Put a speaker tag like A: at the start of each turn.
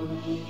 A: Kami